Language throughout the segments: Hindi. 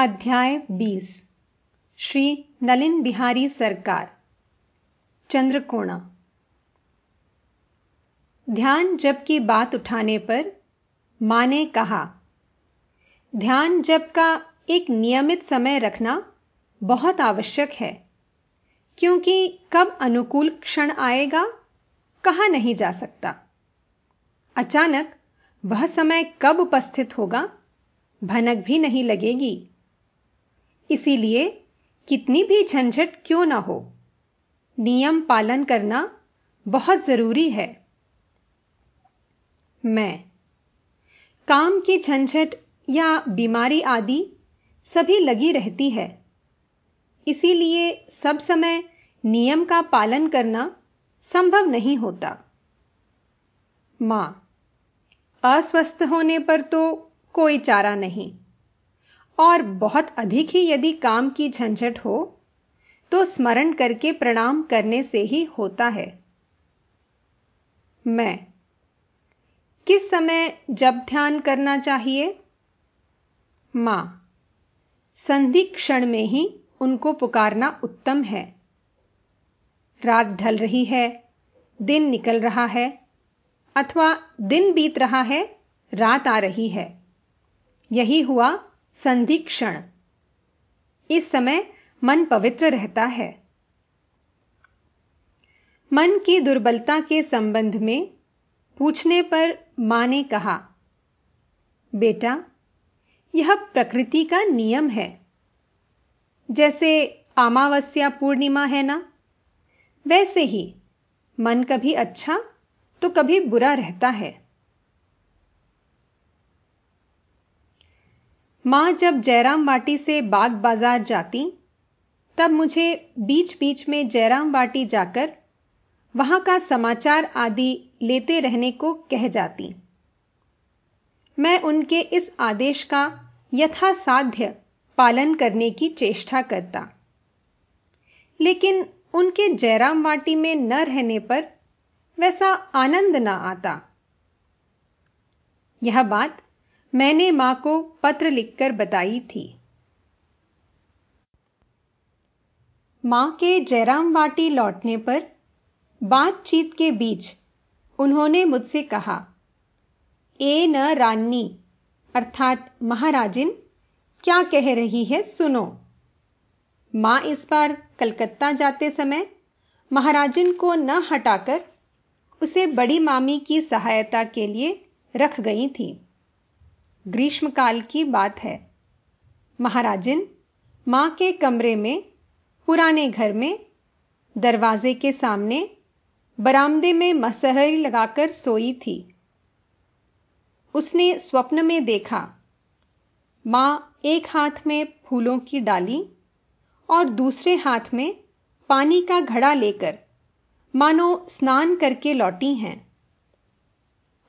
अध्याय 20 श्री नलिन बिहारी सरकार। चंद्रकोणा। ध्यान जप की बात उठाने पर माँ ने कहा, ध्यान जप का एक नियमित समय रखना बहुत आवश्यक है, क्योंकि कब अनुकूल क्षण आएगा, कहा नहीं जा सकता। अचानक वह समय कब उपस्थित होगा, भनक भी नहीं लगेगी। इसीलिए कितनी भी झंझट क्यों ना हो, नियम पालन करना बहुत ज़रूरी है। मैं, काम की झंझट या बीमारी आदि सभी लगी रहती है, इसीलिए सब समय नियम का पालन करना संभव नहीं होता। माँ, अस्वस्थ होने पर तो कोई चारा नहीं। और बहुत अधिक ही यदि काम की झंझट हो तो स्मरण करके प्रणाम करने से ही होता है। मैं, किस समय जब ध्यान करना चाहिए? माँ, संधि क्षण में ही उनको पुकारना उत्तम है। रात ढल रही है, दिन निकल रहा है, अथवा दिन बीत रहा है, रात आ रही है। यही हुआ संधि क्षण इस समय मन पवित्र रहता है। मन की दुर्बलता के संबंध में पूछने पर माँ ने कहा, बेटा, यह प्रकृति का नियम है। जैसे अमावस्या पूर्णिमा है ना, वैसे ही मन कभी अच्छा तो कभी बुरा रहता है। माँ जब जयराम वाटी से बाग बाज़ार जाती, तब मुझे बीच बीच में जयराम वाटी जाकर वहाँ का समाचार आदि लेते रहने को कह जाती। मैं उनके इस आदेश का यथासाध्य पालन करने की चेष्टा करता। लेकिन उनके जयराम वाटी में न रहने पर वैसा आनंद न आता। यह बात मैंने माँ को पत्र लिखकर बताई थी। माँ के जयराम वाटी लौटने पर बातचीत के बीच उन्होंने मुझसे कहा, ए न रानी, अर्थात महाराजिन, क्या कह रही है सुनो। माँ इस बार कलकत्ता जाते समय महाराजिन को न हटाकर उसे बड़ी मामी की सहायता के लिए रख गई थी। ग्रीष्मकाल की बात है। महाराजन, माँ के कमरे में, पुराने घर में, दरवाजे के सामने, बरामदे में मसहरी लगाकर सोई थी। उसने स्वप्न में देखा, माँ एक हाथ में फूलों की डाली और दूसरे हाथ में पानी का घड़ा लेकर, मानो स्नान करके लौटी हैं।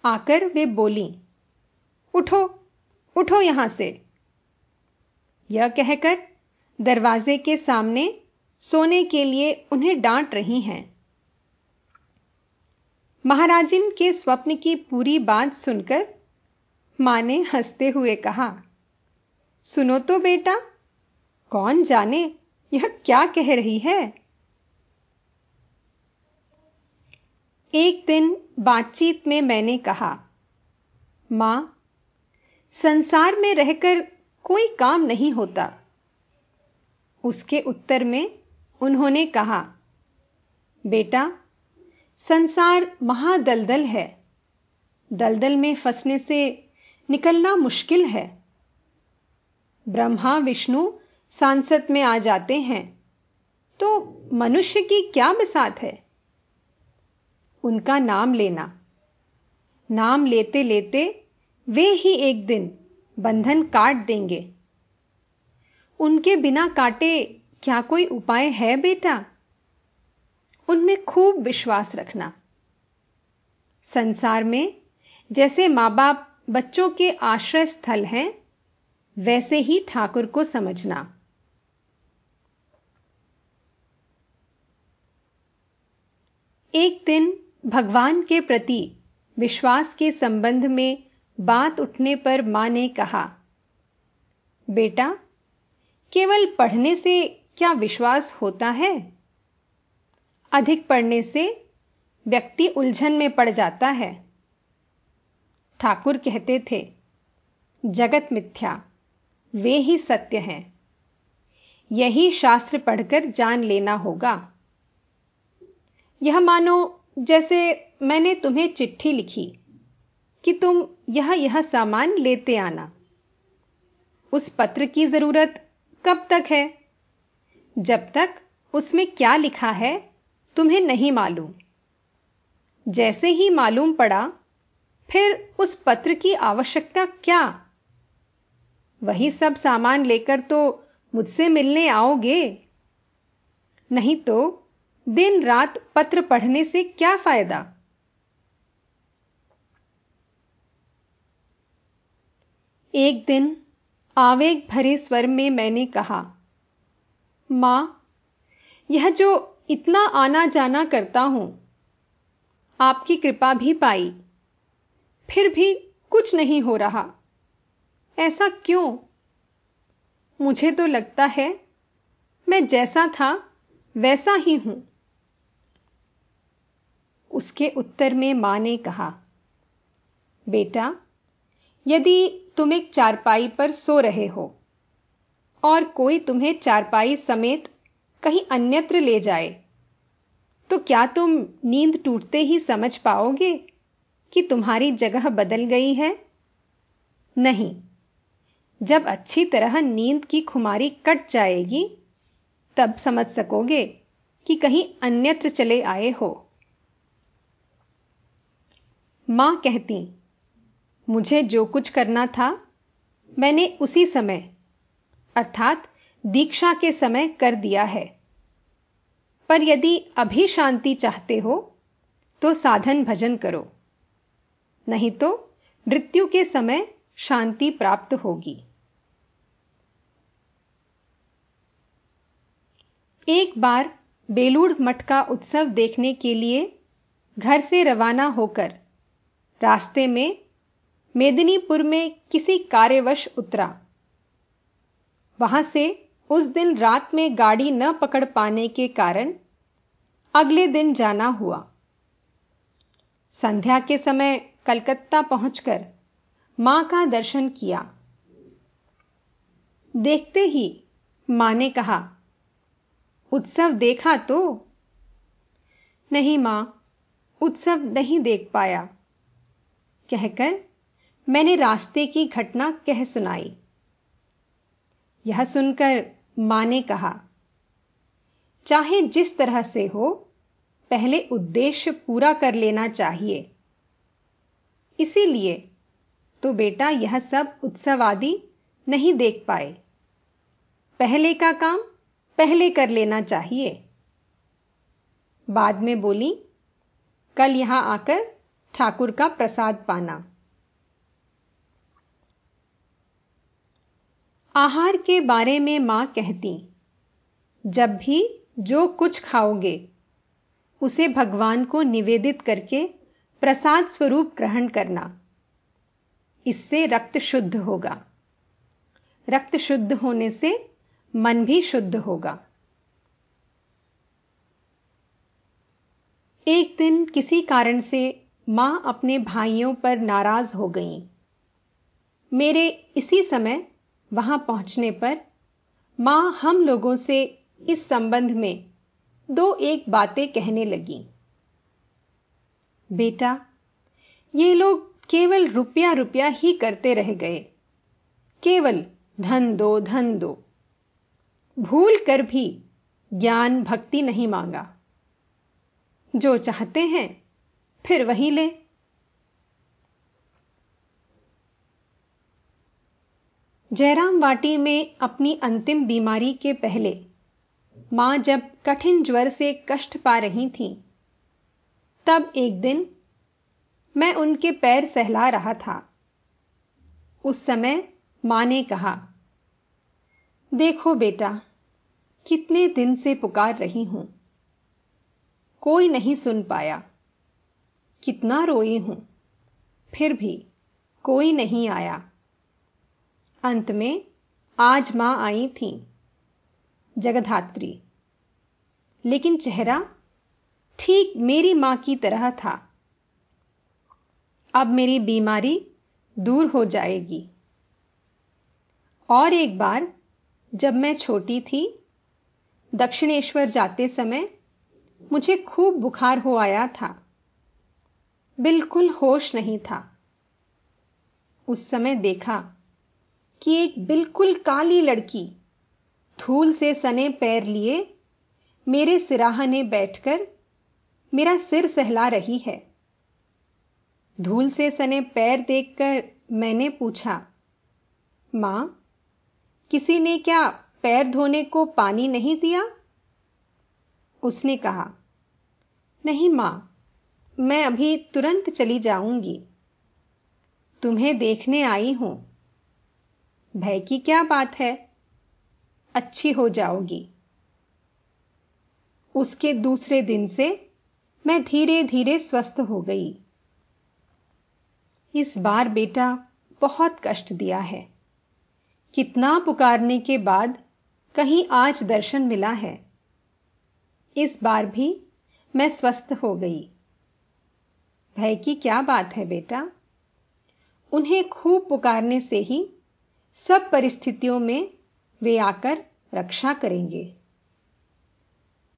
आकर वे बोली, उठो उठो यहाँ से। यह कहकर दरवाजे के सामने सोने के लिए उन्हें डांट रही हैं। महाराजिन के स्वप्न की पूरी बात सुनकर माँ ने हँसते हुए कहा, सुनो तो बेटा, कौन जाने यह क्या कह रही है? एक दिन बातचीत में मैंने कहा, माँ संसार में रहकर कोई काम नहीं होता। उसके उत्तर में उन्होंने कहा, बेटा, संसार महादलदल है। दलदल में फंसने से निकलना मुश्किल है। ब्रह्मा, विष्णु सांसद में आ जाते हैं। तो मनुष्य की क्या बसात है? उनका नाम लेना। नाम लेते लेते वे ही एक दिन बंधन काट देंगे। उनके बिना काटे क्या कोई उपाय है बेटा? उनमें खूब विश्वास रखना। संसार में जैसे माँ बाप बच्चों के आश्रय स्थल हैं, वैसे ही ठाकुर को समझना। एक दिन भगवान के प्रति विश्वास के संबंध में बात उठने पर माँ ने कहा, बेटा, केवल पढ़ने से क्या विश्वास होता है? अधिक पढ़ने से व्यक्ति उलझन में पड़ जाता है। ठाकुर कहते थे, जगत मिथ्या, वे ही सत्य हैं। यही शास्त्र पढ़कर जान लेना होगा। यह मानो जैसे मैंने तुम्हें चिट्ठी लिखी कि तुम यह यह सामान लेते आना। उस पत्र की ज़रूरत कब तक है? जब तक उसमें क्या लिखा है, तुम्हें नहीं मालूम। जैसे ही मालूम पड़ा, फिर उस पत्र की आवश्यकता क्या? वही सब सामान लेकर तो मुझसे मिलने आओगे? नहीं तो दिन रात पत्र पढ़ने से क्या फ़ायदा? एक दिन आवेग भरे स्वर में मैंने कहा, माँ, यह जो इतना आना जाना करता हूँ, आपकी कृपा भी पाई, फिर भी कुछ नहीं हो रहा। ऐसा क्यों? मुझे तो लगता है मैं जैसा था, वैसा ही हूँ। उसके उत्तर में माँ ने कहा, बेटा यदि तुम एक चारपाई पर सो रहे हो, और कोई तुम्हें चारपाई समेत कहीं अन्यत्र ले जाए तो क्या तुम नींद टूटते ही समझ पाओगे कि तुम्हारी जगह बदल गई है? नहीं। जब अच्छी तरह नींद की खुमारी कट जाएगी, तब समझ सकोगे कि कहीं अन्यत्र चले आए हो। माँ कहती मुझे जो कुछ करना था, मैंने उसी समय, अर्थात दीक्षा के समय कर दिया है। पर यदि अभी शांति चाहते हो तो साधन भजन करो। नहीं तो मृत्यु के समय शांति प्राप्त होगी। एक बार बेलूड़ मठ का उत्सव देखने के लिए घर से रवाना होकर रास्ते में मेदिनीपुर में किसी कार्यवश उतरा। वहाँ से उस दिन रात में गाड़ी न पकड़ पाने के कारण अगले दिन जाना हुआ। संध्या के समय कलकत्ता पहुंचकर माँ का दर्शन किया। देखते ही माँ ने कहा, उत्सव देखा तो? नहीं माँ, उत्सव नहीं देख पाया, कहकर मैंने रास्ते की घटना कह सुनाई। यह सुनकर माँ ने कहा, चाहे जिस तरह से हो, पहले उद्देश्य पूरा कर लेना चाहिए। इसीलिए तो बेटा यह सब उत्सव आदि नहीं देख पाए। पहले का काम पहले कर लेना चाहिए। बाद में बोली, कल यहाँ आकर ठाकुर का प्रसाद पाना। आहार के बारे में माँ कहती, जब भी जो कुछ खाओगे, उसे भगवान को निवेदित करके प्रसाद स्वरूप ग्रहण करना। इससे रक्त शुद्ध होगा। रक्त शुद्ध होने से मन भी शुद्ध होगा। एक दिन किसी कारण से माँ अपने भाइयों पर नाराज़ हो गई। मेरे इसी समय वहाँ पहुँचने पर, माँ हम लोगों से इस संबंध में दो एक बातें कहने लगी। बेटा, ये लोग केवल रुपया रुपया ही करते रह गए। केवल धन दो धन दो। भूल कर भी ज्ञान भक्ति नहीं मांगा। जो चाहते हैं, फिर वही ले। जयराम वाटी में अपनी अंतिम बीमारी के पहले। माँ जब कठिन ज्वर से कष्ट पा रही थी, तब एक दिन मैं उनके पैर सहला रहा था। उस समय माँ ने कहा, देखो बेटा, कितने दिन से पुकार रही हूँ। कोई नहीं सुन पाया। कितना रोई हूँ, फिर भी कोई नहीं आया। अंत में, आज माँ आई थी। जगधात्री। लेकिन चेहरा ठीक मेरी माँ की तरह था। अब मेरी बीमारी दूर हो जाएगी। और एक बार जब मैं छोटी थी, दक्षिणेश्वर जाते समय मुझे खूब बुखार हो आया था। बिल्कुल होश नहीं था। उस समय देखा कि एक बिल्कुल काली लड़की धूल से सने पैर लिए मेरे सिराहने बैठकर मेरा सिर सहला रही है। धूल से सने पैर देखकर मैंने पूछा, माँ, किसी ने क्या पैर धोने को पानी नहीं दिया? उसने कहा, नहीं माँ, मैं अभी तुरंत चली जाऊँगी। तुम्हें देखने आई हूँ। भय की क्या बात है? अच्छी हो जाओगी। उसके दूसरे दिन से मैं धीरे धीरे स्वस्थ हो गई। इस बार बेटा बहुत कष्ट दिया है। कितना पुकारने के बाद कहीं आज दर्शन मिला है। इस बार भी मैं स्वस्थ हो गई। भय की क्या बात है बेटा? उन्हें खूब पुकारने से ही सब परिस्थितियों में वे आकर रक्षा करेंगे।